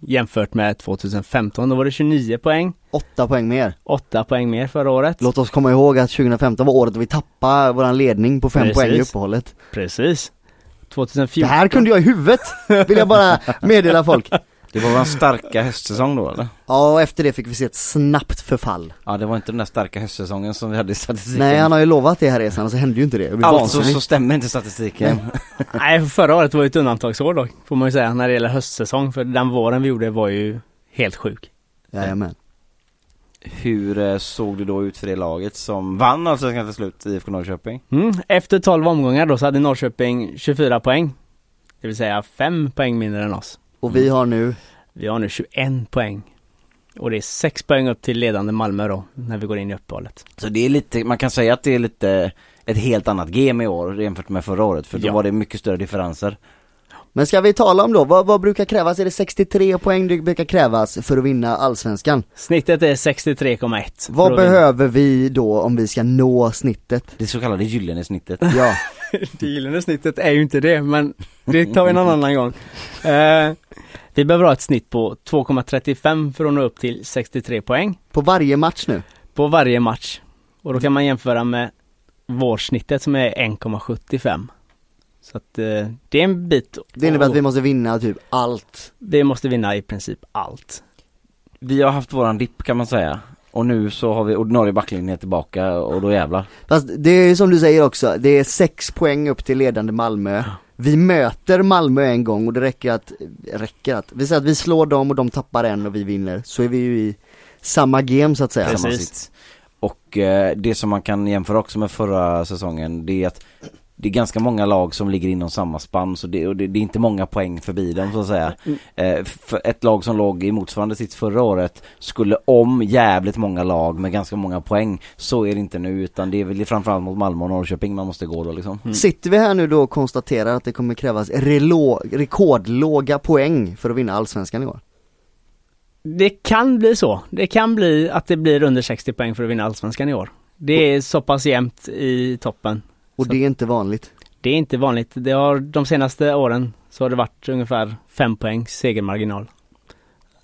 jämfört med 2015 då var det 29 poäng. Åtta poäng mer. 8 poäng mer förra året. Låt oss komma ihåg att 2015 var året då vi tappade våran ledning på fem Precis. poäng i uppehållet. Precis. Det 2014. här kunde jag i huvudet, vill jag bara meddela folk. Det var vår starka höstsäsong då eller? Ja, och efter det fick vi se ett snabbt förfall. Ja det var inte den där starka höstsäsongen som vi hade i statistiken. Nej, han har ju lovat det här resan och så hände ju inte det. Alltså så stämmer inte statistiken. Nej, förra året var ju ett undantagsår då, får man ju säga, när det gäller höstsäsong. För den våren vi gjorde var ju helt sjuk. Jajamän. Hur eh, såg det då ut för det laget som vann allsvenskan till slut, IFK Norrköping? Mm. Efter 12 omgångar då så hade Norrköping 24 poäng. Det vill säga 5 poäng mindre än oss. Och vi har nu, Vi har nu 21 poäng. Och det är 6 poäng upp till ledande Malmö då, när vi går in i uppehållet. Så det är lite, man kan säga att det är lite ett helt annat game i år jämfört med förra året för då Ja. var det mycket större differenser. men ska vi tala om då, vad, vad brukar krävas? Är det 63 poäng det brukar krävas för att vinna allsvenskan? Snittet är 63,1. Vad behöver vi då om vi ska nå snittet? Det så kallade gyllene snittet. Ja, Det gyllene snittet är ju inte det, men det tar vi någon annan gång. Eh, vi behöver ha ett snitt på 2,35 för att nå upp till 63 poäng på varje match nu. på varje match. Och då kan man jämföra med vårsnittet som är 1,75. Så att eh, det är en bit. Det innebär att vi måste vinna typ allt. vi måste vinna i princip allt. Vi har haft våran dipp kan man säga. Och nu så har vi ordinarie backlinje tillbaka och då jävlar. Fast det är som du säger också, det är sex poäng upp till ledande Malmö. Vi möter Malmö en gång och det räcker att, räcker att, vi säger att vi slår dem och de tappar en och vi vinner, så är vi ju i samma game så att säga. Precis. Och eh, det som man kan jämföra också med förra säsongen det är att det är ganska många lag som ligger inom samma spann så det, och det, det är inte många poäng förbi dem så att säga. Eh, för ett lag som låg i motsvarande sits förra året skulle om jävligt många lag med ganska många poäng. Så är det inte nu utan det är väl framförallt mot Malmö och Norrköping man måste gå då liksom. Sitter vi här nu då och konstaterar att det kommer krävas relo, rekordlåga poäng för att vinna allsvenskan i år? Det kan bli så. Det kan bli att det blir under 60 poäng för att vinna Allsvenskan i år. Det är så pass jämnt i toppen. Och Så- det är inte vanligt. Det är inte vanligt. Det har, de senaste åren så har det varit ungefär 5 poängs segermarginal.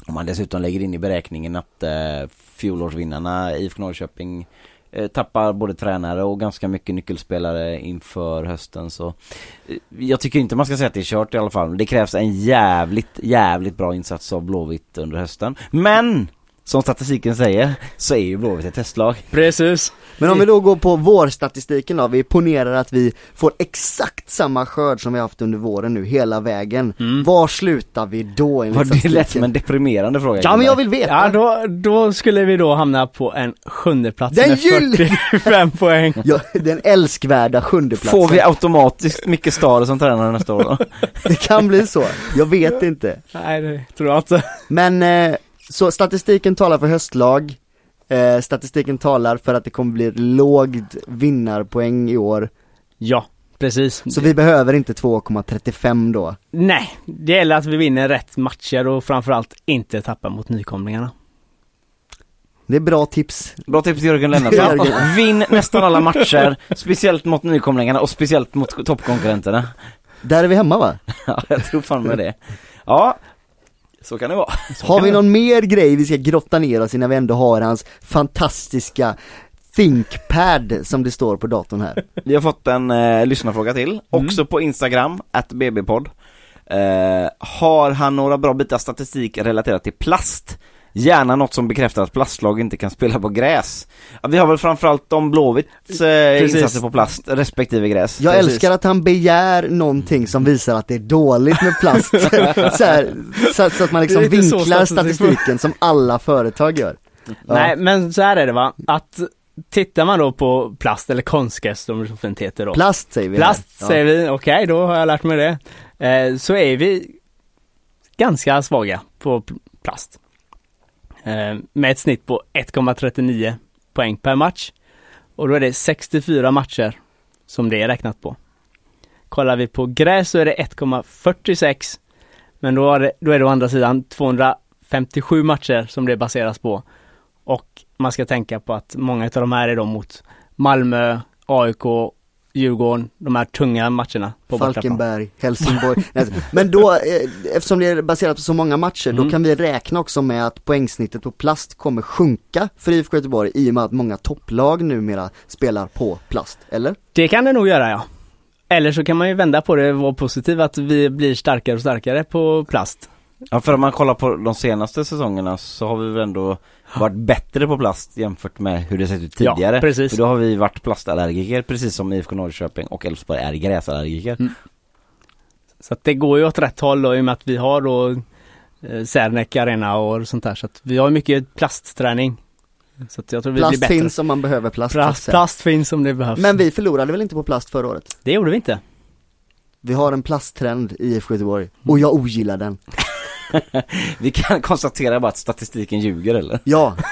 Om man dessutom lägger in i beräkningen att eh, fjolårsvinnarna IFK Norrköping eh, tappar både tränare och ganska mycket nyckelspelare inför hösten så eh, jag tycker inte man ska säga att det är kört i alla fall. Det krävs en jävligt, jävligt bra insats av Blåvitt under hösten. Men! Som statistiken säger så är ju Blåvitt ett testlag. Precis. Men om vi då går på vårstatistiken då, vi ponerar att vi får exakt samma skörd som vi haft under våren nu hela vägen. Mm. Var slutar vi då enligt Var det lätt statistiken? som en deprimerande fråga? Ja men jag vill veta! Ja, då, då skulle vi då hamna på en sjunde plats Den med gyll- 45 poäng. Ja, den älskvärda sjundeplatsen. Får vi automatiskt Micke Stare som tränare nästa år då? Det kan bli så, jag vet inte. Nej, det tror jag inte. Men, eh, så statistiken talar för höstlag, eh, statistiken talar för att det kommer bli lågt vinnarpoäng i år, Ja, precis. så vi behöver inte 2,35 då. Nej, det gäller att vi vinner rätt matcher och framförallt inte tappa mot nykomlingarna. Det är bra tips. Bra tips till Jörgen Lennartsson. Vinn nästan alla matcher, speciellt mot nykomlingarna och speciellt mot toppkonkurrenterna. Där är vi hemma va? Ja, jag tror fan med det. Ja, Så kan det vara. Har vi någon mer grej vi ska grotta ner oss i när vi ändå har hans fantastiska ThinkPad som det står på datorn här? Vi har fått en eh, lyssnarfråga till, också på Instagram, att bbpodd. Eh, har han några bra bitar statistik relaterat till plast? Gärna något som bekräftar att plastlag inte kan spela på gräs. Ja, vi har väl framförallt om Blåvitts eh, insatser på plast respektive gräs. Jag Precis. älskar att han begär någonting som visar att det är dåligt med plast. så, här, så, så att man liksom vinklar statistik. statistiken som alla företag gör. Ja. Nej men så här är det va, att tittar man då på plast eller konstgräs som det så fint heter då. Plast säger vi Plast här. säger vi, okej då har jag lärt mig det. Eh, så är vi ganska svaga på pl- plast. Eh, med ett snitt på 1,39 poäng per match. Och då är det 64 matcher som det är räknat på. Kollar vi på gräs så är det 1,46 men då är, det, då är det å andra sidan 257 matcher som det baseras på. Och man ska tänka på att många av de här är då mot Malmö, AIK, Djurgården, de här tunga matcherna på. Falkenberg, Helsingborg. Men då, eh, eftersom det är baserat på så många matcher, då Mm. kan vi räkna också med att poängsnittet på plast kommer sjunka för IFK Göteborg i och med att många topplag numera spelar på plast, eller? Det kan det nog göra ja. Eller så kan man ju vända på det och vara positiv att vi blir starkare och starkare på plast. Ja för om man kollar på de senaste säsongerna så har vi väl ändå varit bättre på plast jämfört med hur det sett ut Ja, tidigare. precis. För då har vi varit plastallergiker precis som IFK Norrköping och Elfsborg är gräsallergiker. Mm. Så att det går ju åt rätt håll då, i och med att vi har då eh, Arena och sånt där. Så att vi har mycket plastträning. Så att jag tror vi blir Plast bättre. finns om man behöver plast. Plast, plast finns om det behövs. Men vi förlorade väl inte på plast förra året? Det gjorde vi inte. Vi har en plasttrend i IFK Göteborg, och jag ogillar den. Vi kan konstatera bara att statistiken ljuger eller? Ja,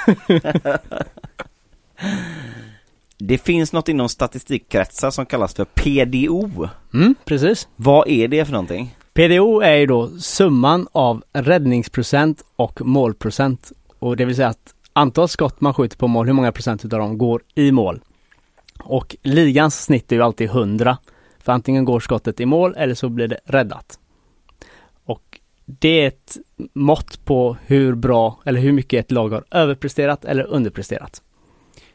Det finns något inom statistikkretsar som kallas för PDO. Mm, precis. Vad är det för någonting? PDO är ju då summan av räddningsprocent och målprocent. Och det vill säga att antal skott man skjuter på mål, hur många procent utav dem går i mål. Och ligans snitt är ju alltid 100. För antingen går skottet i mål eller så blir det räddat. Det är ett mått på hur bra eller hur mycket ett lag har överpresterat eller underpresterat.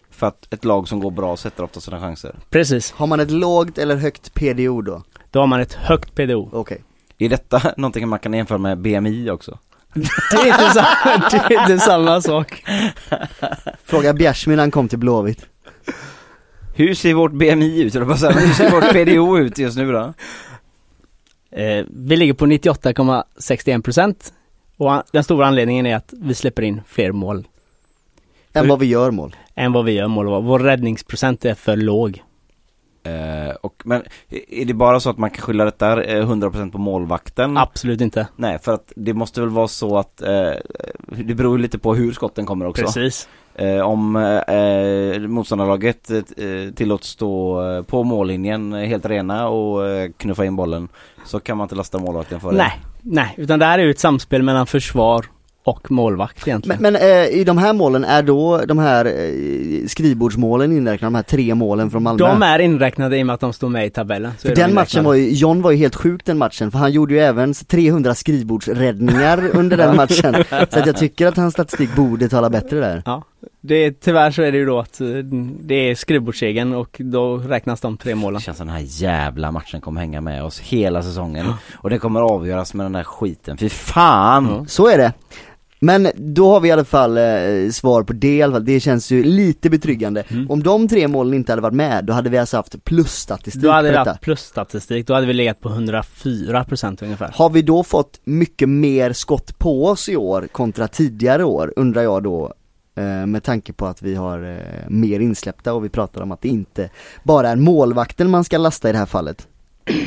För att ett lag som går bra sätter ofta sina chanser. Precis, har man ett lågt eller högt PDO då? då har man ett högt PDO. Okej. Är detta någonting man kan jämföra med BMI också? Det är inte, samma, det är inte samma sak. Fråga Bjärsmyr när han kom till Blåvitt. Hur ser vårt BMI ut? Eller bara så här, hur ser vårt PDO ut just nu då? Eh, vi ligger på 98,61 procent och den stora anledningen är att vi släpper in fler mål Än vad vi gör mål. än vad vi gör mål. Vår räddningsprocent är för låg. Eh, och, men är det bara så att man kan skylla detta eh, 100% på målvakten? Absolut inte. Nej, för att det måste väl vara så att eh, det beror lite på hur skotten kommer också. Precis. Eh, om eh, motståndarlaget eh, tillåts stå eh, på mållinjen eh, helt rena och eh, knuffa in bollen så kan man inte lasta målvakten för det. Nej, nej, utan det här är ju ett samspel mellan försvar och målvakt egentligen. Men, men eh, i de här målen, är då de här eh, skrivbordsmålen inräknade, de här tre målen från Malmö? de är inräknade i och med att de står med i tabellen. Så För är de den matchen inräknade. var ju, John var ju helt sjuk den matchen, för han gjorde ju även 300 skrivbordsräddningar under den matchen. Så att jag tycker att hans statistik borde tala bättre där. Ja, det, tyvärr så är det ju då att eh, det är skrivbordssegern och då räknas de tre målen. Det känns som den här jävla matchen kommer hänga med oss hela säsongen. Och det kommer avgöras med den där skiten. Fy fan! Ja. Så är det. Men då har vi i alla fall eh, svar på det i alla fall. det känns ju lite betryggande. Mm. Om de tre målen inte hade varit med, då hade vi alltså haft plusstatistik Då hade vi haft plusstatistik, då hade vi legat på 104 procent ungefär. Har vi då fått mycket mer skott på oss i år kontra tidigare år, undrar jag då med tanke på att vi har eh, mer insläppta och vi pratar om att det inte bara är målvakten man ska lasta i det här fallet.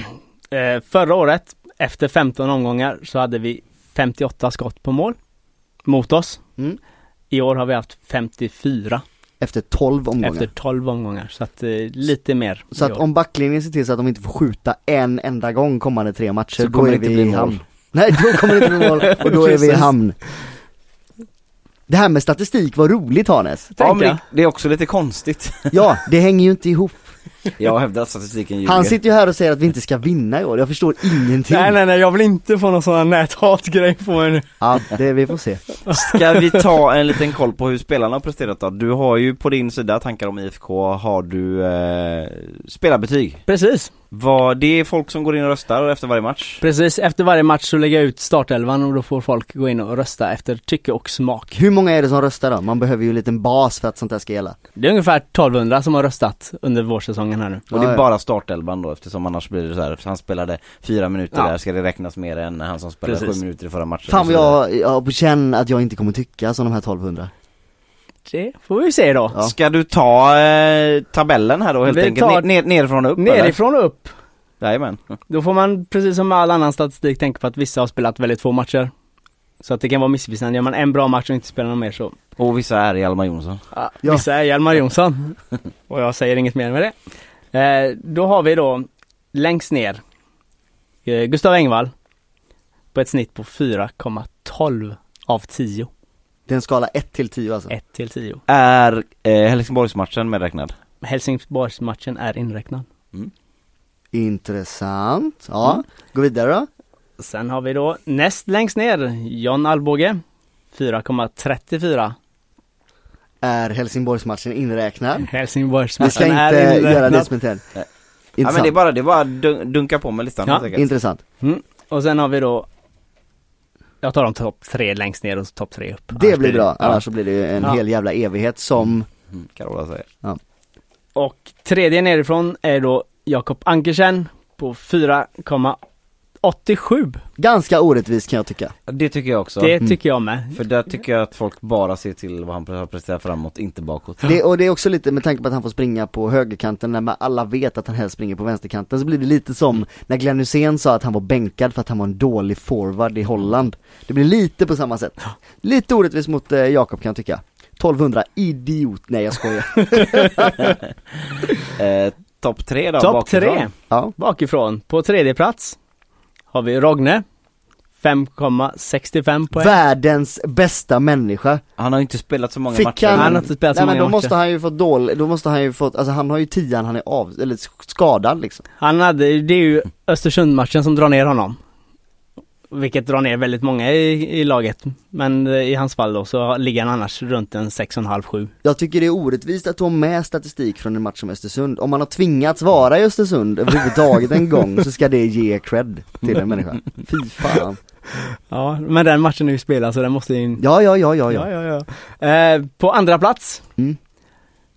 Eh, förra året, efter 15 omgångar, så hade vi 58 skott på mål mot oss. Mm. I år har vi haft 54 Efter 12 omgångar. efter 12 omgångar, så att eh, lite mer. Så att år. om backlinjen ser till så att de inte får skjuta en enda gång kommande tre matcher, Så då kommer är det inte vi bli i mål. hamn. Nej, då kommer det inte bli mål och då är vi i hamn. Det här med statistik var roligt Hannes. Ja, men det, det är också lite konstigt. Ja, det hänger ju inte ihop. Jag hävdar att statistiken ljuger. Han sitter ju här och säger att vi inte ska vinna i år, jag förstår ingenting. Nej nej nej, jag vill inte få någon sån här näthatgrej på mig nu. Ja, det vi får se. Ska vi ta en liten koll på hur spelarna har presterat då? Du har ju på din sida tankar om IFK, har du eh, spelarbetyg? Precis, Vad, det är folk som går in och röstar efter varje match? precis. Efter varje match så lägger jag ut startelvan och då får folk gå in och rösta efter tycke och smak. Hur många är det som röstar då? Man behöver ju en liten bas för att sånt här ska gälla. Det är ungefär 1200 som har röstat under vårsäsongen här nu. Och det är ja. bara startelvan då eftersom annars blir det så här, han spelade fyra minuter Ja. där, ska det räknas mer än han som spelade Precis. sju minuter i förra matchen? Fan vad jag, jag har på känn att jag inte kommer tycka som de här 1200. Det får vi se då. Ja. Ska du ta eh, tabellen här då helt Vi enkelt? tar- Ner, ner, nerifrån och upp Nerifrån och upp. Jajamän. Då får man precis som med all annan statistik tänka på att vissa har spelat väldigt få matcher. Så att det kan vara missvisande. Gör man en bra match och inte spelar någon mer så Och vissa är Hjalmar Jonsson. Ja, Ja. Vissa är Hjalmar Jonsson. Och jag säger inget mer med det. Eh, då har vi då längst ner eh, Gustav Engvall på ett snitt på 4,12 av 10. Det är en skala 1 till 10 alltså. 1 till 10. Är eh, Helsingborgsmatchen medräknad? Helsingborgsmatchen är inräknad. Intressant. Ja, gå vidare då. Sen har vi då näst längst ner John Alvbåge 4,34. Är Helsingborgsmatchen inräknad? Vi Helsingborgsmatchen ska är inte inräknad. göra det som en trend. Ja men det är bara, det är bara dun- dunka på med listan Ja. Intressant. Mm. Och sen har vi då Jag tar de topp tre längst ner och topp tre upp. Det Annars blir bra, ja. annars så blir det en Ja. hel jävla evighet som Mm, Carola säger. Och tredje nerifrån är då Jakob Ankersen på 4,87. ganska orättvis kan jag tycka. Det tycker jag också. Det tycker jag med. För där tycker jag att folk bara ser till vad han har presterat framåt, inte bakåt. Det, och det är också lite med tanke på att han får springa på högerkanten när man alla vet att han helst springer på vänsterkanten så blir det lite som när Glenn Hysén sa att han var bänkad för att han var en dålig forward i Holland. Det blir lite på samma sätt. Lite orättvist mot eh, Jakob kan jag tycka. 1200, idiot, nej jag skojar. Eh, Topp tre då, Topp bakifrån. tre Ja, bakifrån. På tredje plats har vi Rogne. 5,65 poäng. världens bästa människa. Han har inte spelat så många Fick matcher. han, Han har inte spelat så nej men många då måste matcher. han ju fått dålig, då måste han ju fått, alltså han har ju tian, han är av, eller skadad liksom. Han hade, det är ju Östersund-matchen som drar ner honom. Vilket drar ner väldigt många i, i laget. Men i hans fall då så ligger han annars runt en 6,5-7. Jag tycker det är orättvist att ta med statistik från en match som Östersund. Om man har tvingats vara i Östersund överhuvudtaget en gång så ska det ge cred till en människa. Fy fan. Ja, men den matchen är ju spelad så den måste in. Ja, ja, ja, ja, ja. ja, ja. Eh, på andra plats Mm.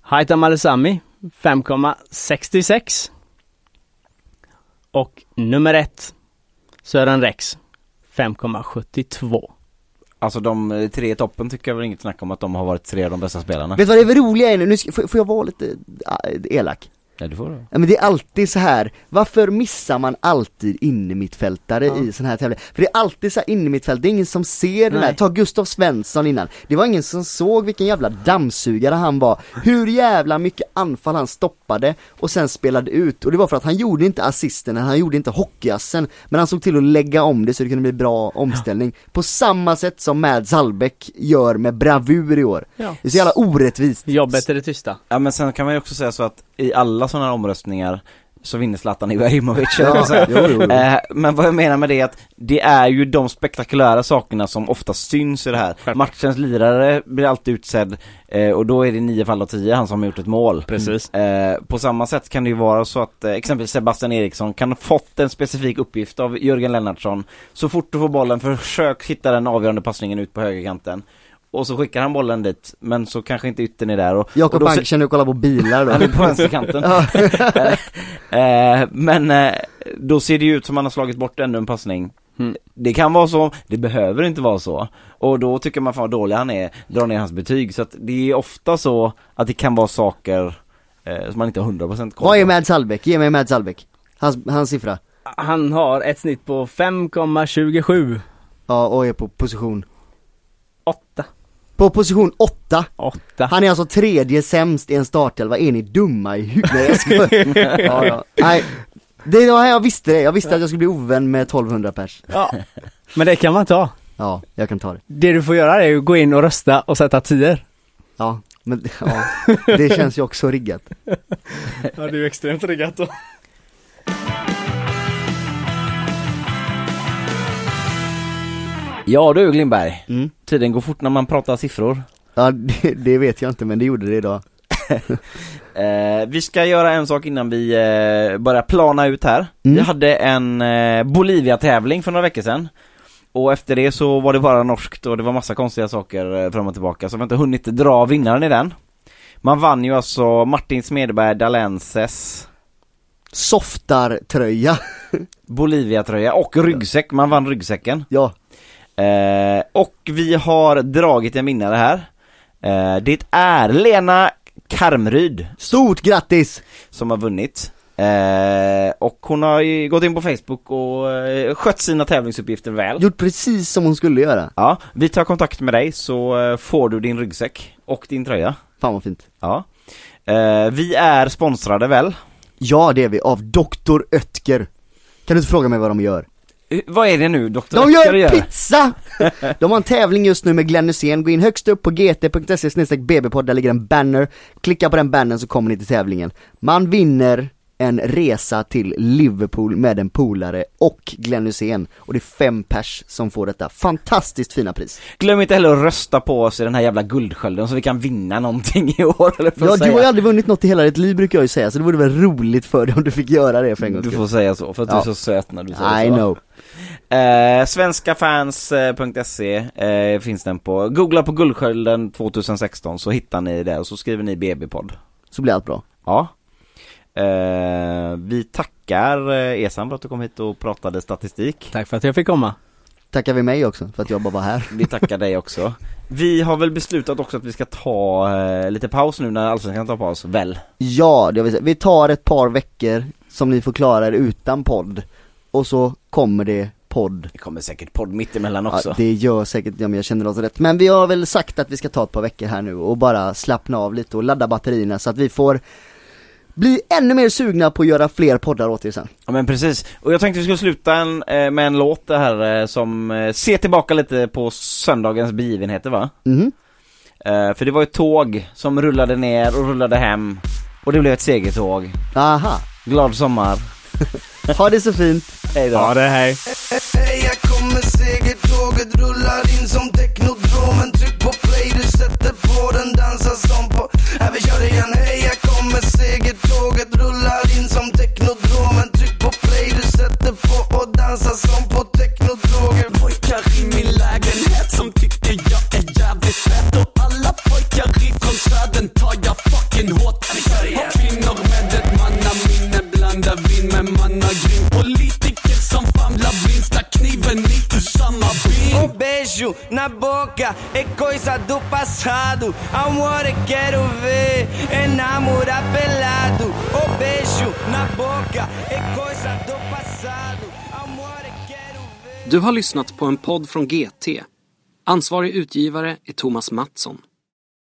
Haitham Alesami 5,66 Och nummer ett Sören Rex 5,72 Alltså de tre i toppen tycker jag väl inget snack om att de har varit tre av de bästa spelarna. Vet du vad det är roliga är nu? nu ska, får, får jag vara lite äh, elak? Ja du får det. Ja, men det är alltid så här. varför missar man alltid innermittfältare Ja. i sån här tävling? För det är alltid så här innermittfält, det är ingen som ser den här, Nej. ta Gustav Svensson innan, det var ingen som såg vilken jävla dammsugare han var, hur jävla mycket anfall han stoppade och sen spelade ut, och det var för att han gjorde inte assisten, han gjorde inte hockeyassen, men han såg till att lägga om det så det kunde bli bra omställning, på samma sätt som Mads Hallbäck gör med bravur i år. Ja. Det är så jävla orättvist. Jobbet är det tysta Ja men sen kan man ju också säga så att i alla sådana här omröstningar så vinner Zlatan Ibrahimovic. Ja, jo, jo, jo. Eh, men vad jag menar med det är att det är ju de spektakulära sakerna som ofta syns i det här. Självklart. Matchens lirare blir alltid utsedd eh, och då är det i nio fall av tio han som har gjort ett mål. Precis Eh, på samma sätt kan det ju vara så att exempelvis Sebastian Eriksson kan ha fått en specifik uppgift av Jörgen Lennartsson. Så fort du får bollen, försök hitta den avgörande passningen ut på högerkanten. Och så skickar han bollen dit, men så kanske inte yttern är där och, och Jakob Ankersen, du kollar på bilar då? han är på vänsterkanten. eh, men eh, då ser det ju ut som han har slagit bort ännu en passning. Mm. Det kan vara så, det behöver inte vara så. Och då tycker man fan vad dålig han är, drar ner hans betyg. Så att det är ofta så att det kan vara saker eh, som man inte har 100% koll Vad är på. Mads Hallbäck? Ge mig Mads Hallbäck. Hans, hans siffra. Han har ett snitt på 5,27 Ja, och är på position. 8 På position 8. 8 Han är alltså tredje sämst i en startelva. Är ni dumma i huvudet? Nej jag skojar. ja, ja. Nej. Det var här jag visste det. Jag visste att jag skulle bli ovän med 1200 pers. Ja Men det kan man ta Ja, jag kan ta det. Det du får göra är att gå in och rösta och sätta tior Ja. Men ja, det känns ju också riggat. Ja, det är ju extremt riggat då. Ja du Glimberg, Mm. tiden går fort när man pratar siffror. Ja, det, det vet jag inte men det gjorde det idag. Eh, vi ska göra en sak innan vi eh, börjar plana ut här. Mm. Vi hade en eh, Bolivia-tävling för några veckor sedan. Och efter det så var det bara norskt och det var massa konstiga saker eh, fram och tillbaka så vi har inte hunnit dra vinnaren i den. Man vann ju alltså Martin Smedberg Dalenses Softar-tröja. Bolivia-tröja och ryggsäck, man vann ryggsäcken. Ja, Eh, och vi har dragit en vinnare här. Eh, det är Lena Karmryd stort grattis! som har vunnit. Eh, och hon har ju gått in på Facebook och eh, skött sina tävlingsuppgifter väl. Gjort precis som hon skulle göra. Ja, vi tar kontakt med dig så eh, får du din ryggsäck och din tröja. Fan vad fint. Ja. Eh, vi är sponsrade väl? Ja det är vi, av Dr. Oetker. Kan du inte fråga mig vad de gör? Vad är det nu Dr. De gör pizza! De har en tävling just nu med Glenn Hysén, gå in högst upp på gt.se bbpodd, där ligger en banner, klicka på den bannern så kommer ni till tävlingen. Man vinner en resa till Liverpool med en polare och Glenn Hysén och det är fem pers som får detta fantastiskt fina pris. Glöm inte heller att rösta på oss i den här jävla guldskölden så vi kan vinna någonting i år eller Ja, du har ju aldrig vunnit något i hela ditt liv brukar jag ju säga, så det vore väl roligt för dig om du fick göra det för en gångs Du får säga så, för att du Ja. är så söt när du säger I så. know. Eh, svenskafans.se eh, finns den på. Googla på Guldskölden 2016 så hittar ni det och så skriver ni BB-podd. Så blir allt bra. Ja. Eh, vi tackar eh, Esan för att du kom hit och pratade statistik. Tack för att jag fick komma. Tackar vi mig också för att jag bara var här. Vi tackar dig också. Vi har väl beslutat också att vi ska ta eh, lite paus nu när Allsvenskan tar paus, väl? Ja, det vill säga, vi tar ett par veckor som ni får klara er utan podd. Och så kommer det podd. Det kommer säkert podd mitt emellan Ja, också. det gör säkert jag, men jag känner oss rätt. Men vi har väl sagt att vi ska ta ett par veckor här nu och bara slappna av lite och ladda batterierna så att vi får bli ännu mer sugna på att göra fler poddar åt er sen. Ja men precis, och jag tänkte vi skulle sluta en, eh, med en låt det här eh, som eh, ser tillbaka lite på söndagens begivenheter va? Mhm. Eh, för det var ett tåg som rullade ner och rullade hem och det blev ett segertåg. Aha. Glad sommar. Ha det så fint. Hej då. Ja, det hej. Hej, här kommer segertåget, rullar in som teknodromen Tryck på play, du sätter på den, dansar som på Här vi kör igen, Tåget rullar in som teknodromen Tryck på play, du sätter på och dansar som på teknodroger Pojkar i min lägenhet som tycker jag är jävligt fett. Och alla pojkar i kniven i ur samma ben Um beijo na boca é coisa do passado. Amor, eu quero ver enamorar pelado. Um beijo na boca é coisa do passado. Amor, eu quero ver. Du har lyssnat på en podd från GT. Ansvarig utgivare är Thomas Mattsson.